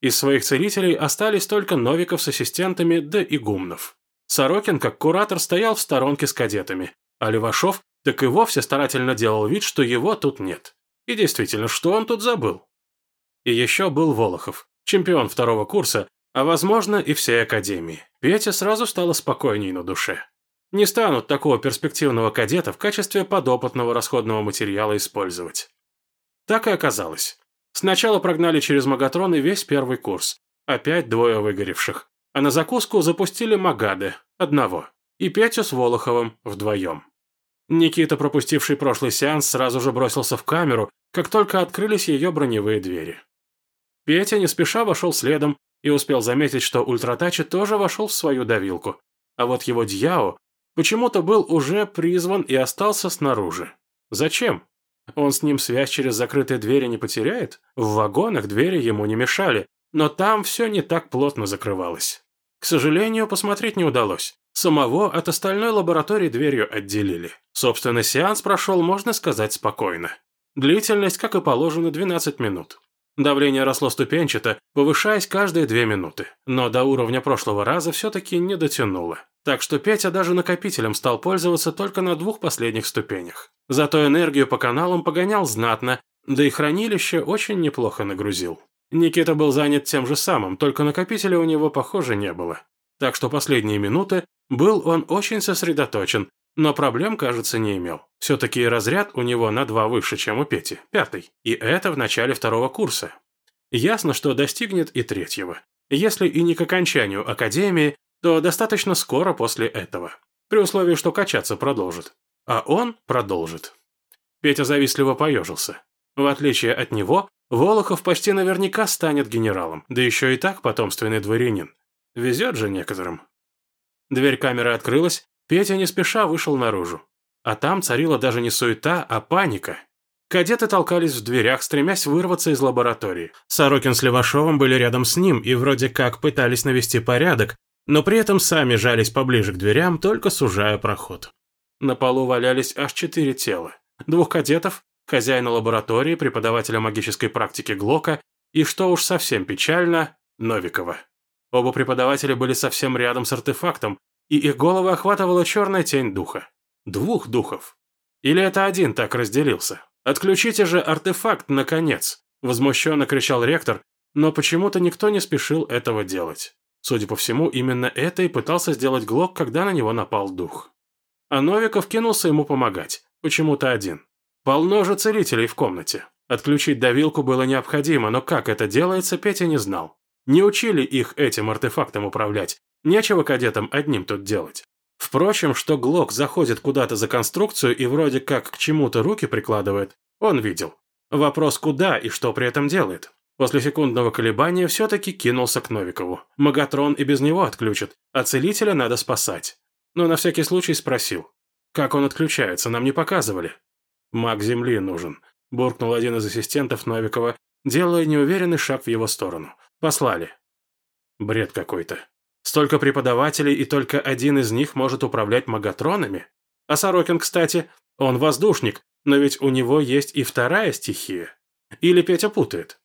Из своих целителей остались только Новиков с ассистентами да и Гумнов. Сорокин, как куратор, стоял в сторонке с кадетами, а Левашов так и вовсе старательно делал вид, что его тут нет. И действительно, что он тут забыл? И еще был Волохов, чемпион второго курса, а возможно и всей академии. Петя сразу стало спокойней на душе. Не станут такого перспективного кадета в качестве подопытного расходного материала использовать. Так и оказалось. Сначала прогнали через Магатроны весь первый курс. Опять двое выгоревших. А на закуску запустили Магады, одного. И Петю с Волоховым вдвоем. Никита, пропустивший прошлый сеанс, сразу же бросился в камеру, как только открылись ее броневые двери. Петя не спеша вошел следом и успел заметить, что Ультратачи тоже вошел в свою давилку, а вот его Дьяо почему-то был уже призван и остался снаружи. Зачем? Он с ним связь через закрытые двери не потеряет? В вагонах двери ему не мешали, но там все не так плотно закрывалось. К сожалению, посмотреть не удалось. Самого от остальной лаборатории дверью отделили. Собственно, сеанс прошел, можно сказать, спокойно. Длительность, как и положено, 12 минут. Давление росло ступенчато, повышаясь каждые две минуты, но до уровня прошлого раза все-таки не дотянуло. Так что Петя даже накопителем стал пользоваться только на двух последних ступенях. Зато энергию по каналам погонял знатно, да и хранилище очень неплохо нагрузил. Никита был занят тем же самым, только накопителя у него, похоже, не было. Так что последние минуты был он очень сосредоточен, но проблем, кажется, не имел. Все-таки разряд у него на два выше, чем у Пети, пятый. И это в начале второго курса. Ясно, что достигнет и третьего. Если и не к окончанию академии, то достаточно скоро после этого. При условии, что качаться продолжит. А он продолжит. Петя завистливо поежился. В отличие от него, Волохов почти наверняка станет генералом, да еще и так потомственный дворянин. Везет же некоторым. Дверь камеры открылась, Петя не спеша вышел наружу. А там царила даже не суета, а паника. Кадеты толкались в дверях, стремясь вырваться из лаборатории. Сорокин с Левашовым были рядом с ним и вроде как пытались навести порядок, но при этом сами жались поближе к дверям, только сужая проход. На полу валялись аж четыре тела. Двух кадетов, хозяина лаборатории, преподавателя магической практики Глока и, что уж совсем печально, Новикова. Оба преподавателя были совсем рядом с артефактом, и их головы охватывала черная тень духа. Двух духов. Или это один так разделился? «Отключите же артефакт, наконец!» Возмущенно кричал ректор, но почему-то никто не спешил этого делать. Судя по всему, именно это и пытался сделать Глок, когда на него напал дух. А Новиков кинулся ему помогать. Почему-то один. Полно же целителей в комнате. Отключить давилку было необходимо, но как это делается, Петя не знал. Не учили их этим артефактом управлять, Нечего кадетам одним тут делать. Впрочем, что Глок заходит куда-то за конструкцию и вроде как к чему-то руки прикладывает, он видел. Вопрос куда и что при этом делает. После секундного колебания все-таки кинулся к Новикову. Магатрон и без него отключат, а целителя надо спасать. Но на всякий случай спросил. Как он отключается, нам не показывали. Маг Земли нужен, буркнул один из ассистентов Новикова, делая неуверенный шаг в его сторону. Послали. Бред какой-то. Столько преподавателей, и только один из них может управлять магатронами? А Сорокин, кстати, он воздушник, но ведь у него есть и вторая стихия. Или Петя путает?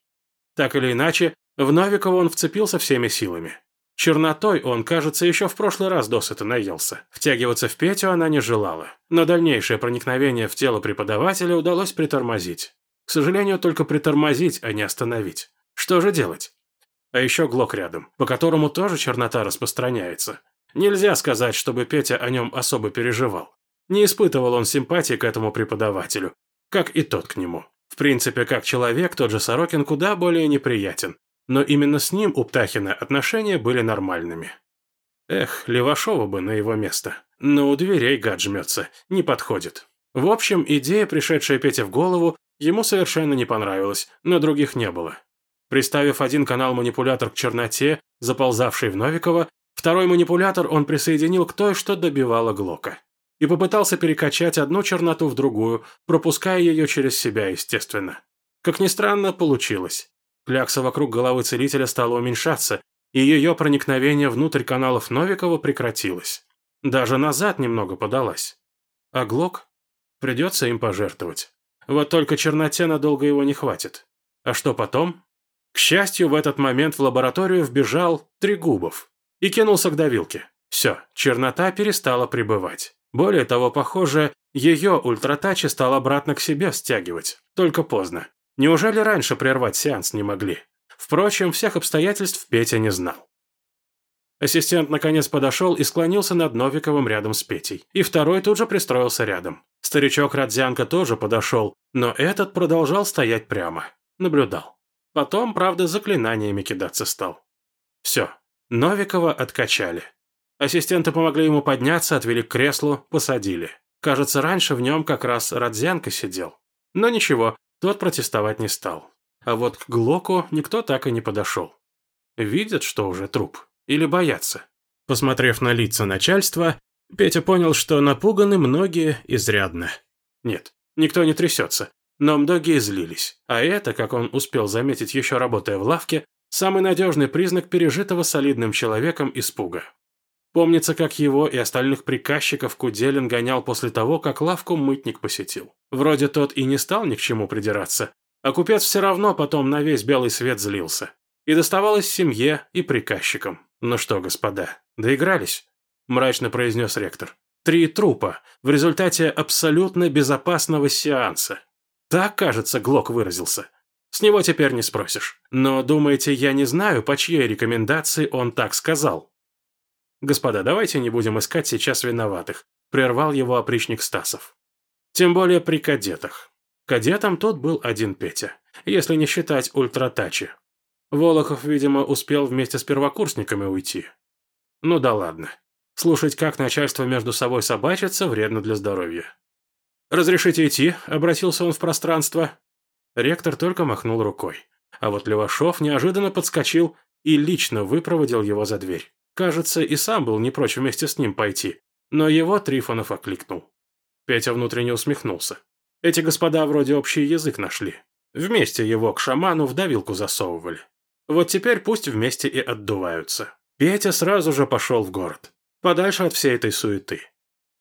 Так или иначе, в Новикова он вцепился всеми силами. Чернотой он, кажется, еще в прошлый раз досыта наелся. Втягиваться в Петю она не желала. Но дальнейшее проникновение в тело преподавателя удалось притормозить. К сожалению, только притормозить, а не остановить. Что же делать? А еще Глок рядом, по которому тоже чернота распространяется. Нельзя сказать, чтобы Петя о нем особо переживал. Не испытывал он симпатии к этому преподавателю, как и тот к нему. В принципе, как человек, тот же Сорокин куда более неприятен. Но именно с ним у Птахина отношения были нормальными. Эх, Левашова бы на его место. Но у дверей гад жмется, не подходит. В общем, идея, пришедшая Пете в голову, ему совершенно не понравилась, но других не было. Приставив один канал-манипулятор к черноте, заползавшей в Новикова, второй манипулятор он присоединил к той, что добивала Глока. И попытался перекачать одну черноту в другую, пропуская ее через себя, естественно. Как ни странно, получилось. Клякса вокруг головы целителя стала уменьшаться, и ее проникновение внутрь каналов Новикова прекратилось. Даже назад немного подалась. А Глок? Придется им пожертвовать. Вот только черноте надолго его не хватит. А что потом? К счастью, в этот момент в лабораторию вбежал Трегубов и кинулся к давилке. Все, чернота перестала пребывать. Более того, похоже, ее ультратачи стал обратно к себе стягивать. Только поздно. Неужели раньше прервать сеанс не могли? Впрочем, всех обстоятельств Петя не знал. Ассистент наконец подошел и склонился над Новиковым рядом с Петей. И второй тут же пристроился рядом. Старичок Радзянко тоже подошел, но этот продолжал стоять прямо. Наблюдал. Потом, правда, заклинаниями кидаться стал. Все. Новикова откачали. Ассистенты помогли ему подняться, отвели к креслу, посадили. Кажется, раньше в нем как раз Радзянко сидел. Но ничего, тот протестовать не стал. А вот к Глоку никто так и не подошел. Видят, что уже труп. Или боятся? Посмотрев на лица начальства, Петя понял, что напуганы многие изрядно. Нет, никто не трясется, но многие злились. А это, как он успел заметить еще работая в лавке, самый надежный признак пережитого солидным человеком испуга. Помнится, как его и остальных приказчиков Куделин гонял после того, как лавку мытник посетил. Вроде тот и не стал ни к чему придираться, а купец все равно потом на весь белый свет злился. И доставалось семье и приказчикам. «Ну что, господа, доигрались?» – мрачно произнес ректор. «Три трупа в результате абсолютно безопасного сеанса. Так, кажется, Глок выразился. С него теперь не спросишь. Но, думаете, я не знаю, по чьей рекомендации он так сказал?» «Господа, давайте не будем искать сейчас виноватых», – прервал его опричник Стасов. «Тем более при кадетах. Кадетом тут был один Петя, если не считать ультратачи. Волохов, видимо, успел вместе с первокурсниками уйти. Ну да ладно. Слушать, как начальство между собой собачится, вредно для здоровья. «Разрешите идти?» – обратился он в пространство. Ректор только махнул рукой. А вот Левашов неожиданно подскочил и лично выпроводил его за дверь. Кажется, и сам был не прочь вместе с ним пойти, но его Трифонов окликнул. Петя внутренне усмехнулся. Эти господа вроде общий язык нашли. Вместе его к шаману в давилку засовывали. Вот теперь пусть вместе и отдуваются. Петя сразу же пошел в город. Подальше от всей этой суеты.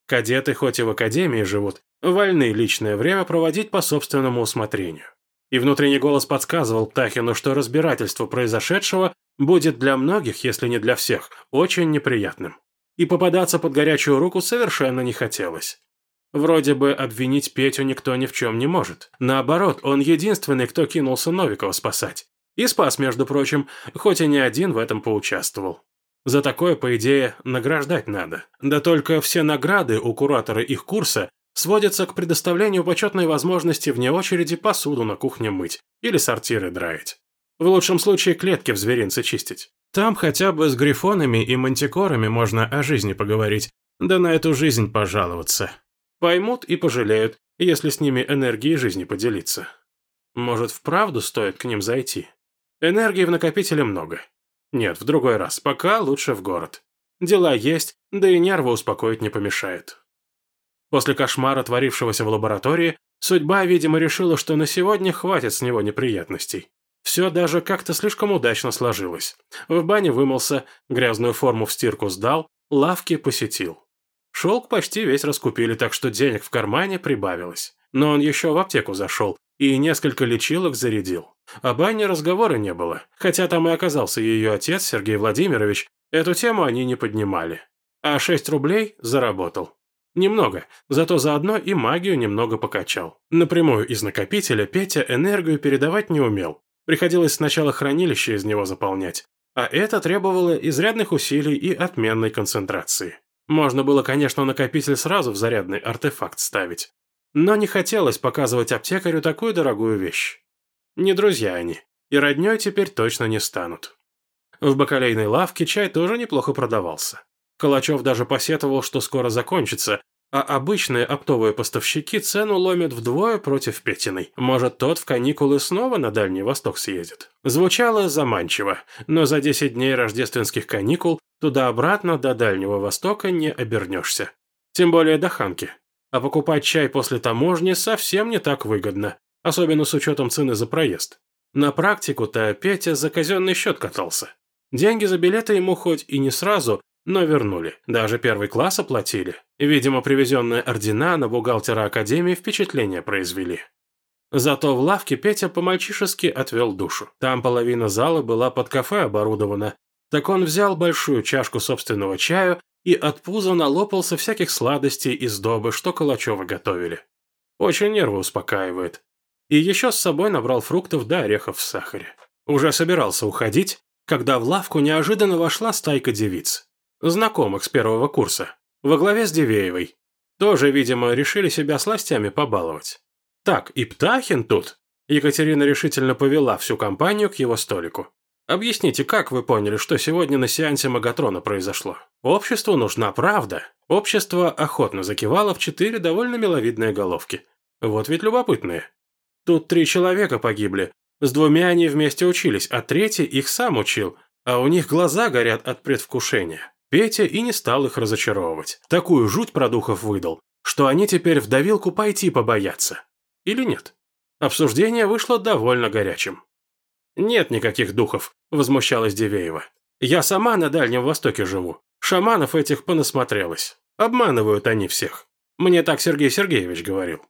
Кадеты, хоть и в академии живут, вольны личное время проводить по собственному усмотрению. И внутренний голос подсказывал Птахину, что разбирательство произошедшего будет для многих, если не для всех, очень неприятным. И попадаться под горячую руку совершенно не хотелось. Вроде бы обвинить Петю никто ни в чем не может. Наоборот, он единственный, кто кинулся Новикова спасать. И спас, между прочим, хоть и не один в этом поучаствовал. За такое, по идее, награждать надо. Да только все награды у куратора их курса сводятся к предоставлению почетной возможности вне очереди посуду на кухне мыть или сортиры драить. В лучшем случае клетки в зверинце чистить. Там хотя бы с грифонами и мантикорами можно о жизни поговорить, да на эту жизнь пожаловаться. Поймут и пожалеют, если с ними энергией жизни поделиться. Может, вправду стоит к ним зайти? Энергии в накопителе много. Нет, в другой раз, пока лучше в город. Дела есть, да и нервы успокоить не помешает. После кошмара, творившегося в лаборатории, судьба, видимо, решила, что на сегодня хватит с него неприятностей. Все даже как-то слишком удачно сложилось. В бане вымылся, грязную форму в стирку сдал, лавки посетил. Шелк почти весь раскупили, так что денег в кармане прибавилось. Но он еще в аптеку зашел и несколько лечилок зарядил. О бане разговора не было, хотя там и оказался ее отец, Сергей Владимирович, эту тему они не поднимали. А 6 рублей заработал. Немного, зато заодно и магию немного покачал. Напрямую из накопителя Петя энергию передавать не умел. Приходилось сначала хранилище из него заполнять. А это требовало изрядных усилий и отменной концентрации. Можно было, конечно, накопитель сразу в зарядный артефакт ставить. Но не хотелось показывать аптекарю такую дорогую вещь. Не друзья они, и роднёй теперь точно не станут. В бакалейной лавке чай тоже неплохо продавался. Калачев даже посетовал, что скоро закончится, а обычные оптовые поставщики цену ломят вдвое против Петиной. Может, тот в каникулы снова на Дальний Восток съездит. Звучало заманчиво, но за 10 дней рождественских каникул туда-обратно до Дальнего Востока не обернешься. Тем более до Ханки. А покупать чай после таможни совсем не так выгодно особенно с учетом цены за проезд. На практику-то Петя за казенный счет катался. Деньги за билеты ему хоть и не сразу, но вернули. Даже первый класс оплатили. Видимо, привезенные ордена на бухгалтера Академии впечатление произвели. Зато в лавке Петя по-мальчишески отвел душу. Там половина зала была под кафе оборудована. Так он взял большую чашку собственного чаю и от пуза налопался всяких сладостей и сдобы, что Калачевы готовили. Очень нервы успокаивает. И еще с собой набрал фруктов да орехов в сахаре. Уже собирался уходить, когда в лавку неожиданно вошла стайка девиц. Знакомых с первого курса. Во главе с Дивеевой. Тоже, видимо, решили себя сластями побаловать. Так, и Птахин тут? Екатерина решительно повела всю компанию к его столику. Объясните, как вы поняли, что сегодня на сеансе Магатрона произошло? Обществу нужна правда. Общество охотно закивало в четыре довольно миловидные головки. Вот ведь любопытные. Тут три человека погибли. С двумя они вместе учились, а третий их сам учил. А у них глаза горят от предвкушения. Петя и не стал их разочаровывать. Такую жуть про духов выдал, что они теперь в давилку пойти побоятся. Или нет? Обсуждение вышло довольно горячим. «Нет никаких духов», – возмущалась Дивеева. «Я сама на Дальнем Востоке живу. Шаманов этих понасмотрелась. Обманывают они всех. Мне так Сергей Сергеевич говорил».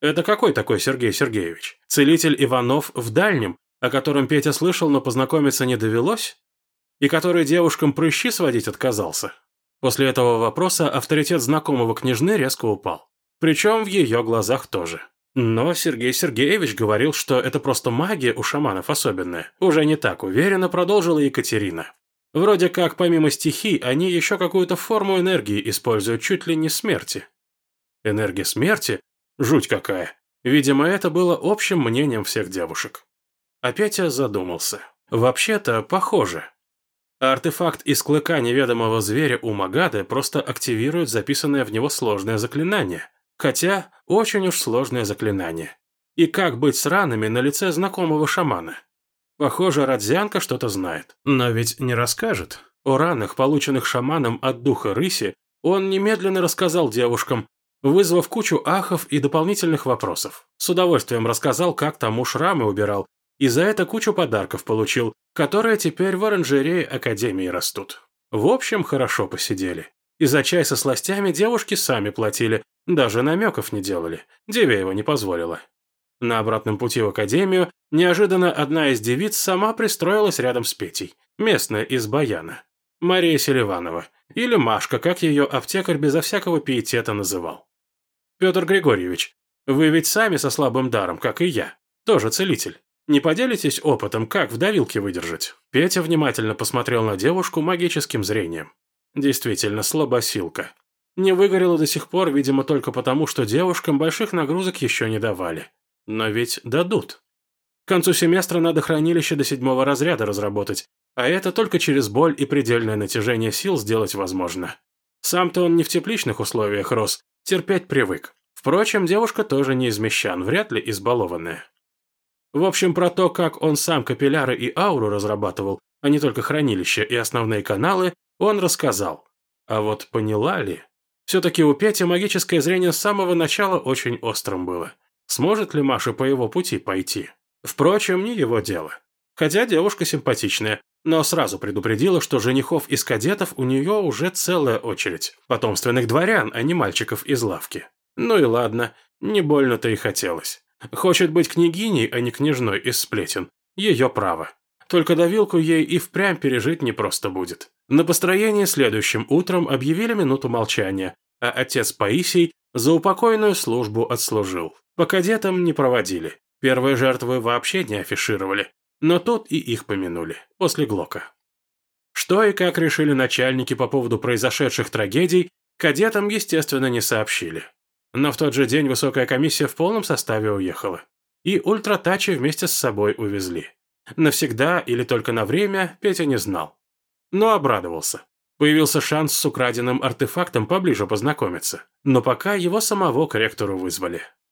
«Это какой такой Сергей Сергеевич? Целитель Иванов в Дальнем, о котором Петя слышал, но познакомиться не довелось? И который девушкам прыщи сводить отказался?» После этого вопроса авторитет знакомого княжны резко упал. Причем в ее глазах тоже. Но Сергей Сергеевич говорил, что это просто магия у шаманов особенная. Уже не так уверенно продолжила Екатерина. Вроде как, помимо стихий, они еще какую-то форму энергии используют чуть ли не смерти. Энергия смерти? Жуть какая. Видимо, это было общим мнением всех девушек. А Петя задумался. Вообще-то, похоже. Артефакт из клыка неведомого зверя у Магады просто активирует записанное в него сложное заклинание. Хотя, очень уж сложное заклинание. И как быть с ранами на лице знакомого шамана? Похоже, Радзянка что-то знает. Но ведь не расскажет. О ранах, полученных шаманом от духа рыси, он немедленно рассказал девушкам, вызвав кучу ахов и дополнительных вопросов. С удовольствием рассказал, как тому шрамы убирал, и за это кучу подарков получил, которые теперь в оранжерее Академии растут. В общем, хорошо посидели. И за чай со сластями девушки сами платили, даже намеков не делали, Девеева не позволила. На обратном пути в академию неожиданно одна из девиц сама пристроилась рядом с Петей, местная из Баяна. Мария Селиванова, или Машка, как ее аптекарь безо всякого пиетета называл. Петр Григорьевич, вы ведь сами со слабым даром, как и я, тоже целитель. Не поделитесь опытом, как в давилке выдержать?» Петя внимательно посмотрел на девушку магическим зрением. Действительно, слабосилка. Не выгорела до сих пор, видимо, только потому, что девушкам больших нагрузок еще не давали. Но ведь дадут. К концу семестра надо хранилище до седьмого разряда разработать, а это только через боль и предельное натяжение сил сделать возможно. Сам-то он не в тепличных условиях рос, терпеть привык. Впрочем, девушка тоже не из мещан, вряд ли избалованная. В общем, про то, как он сам капилляры и ауру разрабатывал, а не только хранилище и основные каналы, он рассказал. А вот поняла ли? Все-таки у Пети магическое зрение с самого начала очень острым было. Сможет ли Маша по его пути пойти? Впрочем, не его дело. Хотя девушка симпатичная, но сразу предупредила, что женихов из кадетов у нее уже целая очередь. Потомственных дворян, а не мальчиков из лавки. Ну и ладно, не больно-то и хотелось. Хочет быть княгиней, а не княжной из сплетен. Ее право. Только давилку ей и впрямь пережить непросто будет. На построение следующим утром объявили минуту молчания, а отец Паисий за упокойную службу отслужил. По кадетам не проводили. Первые жертвы вообще не афишировали. Но тут и их помянули, после Глока. Что и как решили начальники по поводу произошедших трагедий, кадетам, естественно, не сообщили. Но в тот же день высокая комиссия в полном составе уехала. И ультратачи вместе с собой увезли. Навсегда или только на время Петя не знал. Но обрадовался. Появился шанс с украденным артефактом поближе познакомиться. Но пока его самого к ректору вызвали.